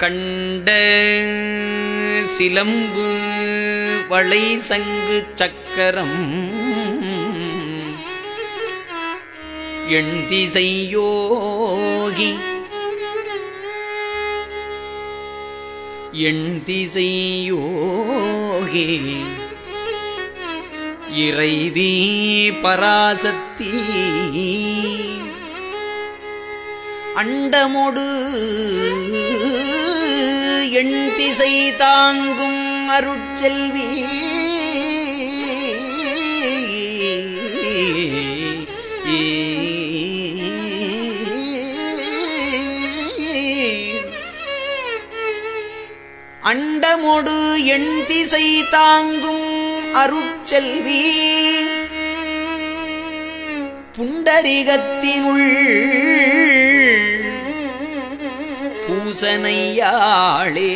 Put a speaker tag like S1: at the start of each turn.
S1: கண்ட சிலம்பு வளை சங்கு சக்கரம். எண்திசையோகி எண்திசையோகி இறைவி பராசக்தி அண்டமொடு எண் திசை தாங்கும் அருட்செல்வி. அண்டமொடு எண் திசை தாங்கும் அருட்செல்வி. புண்டரிகத்தினுள் பூசனையாளே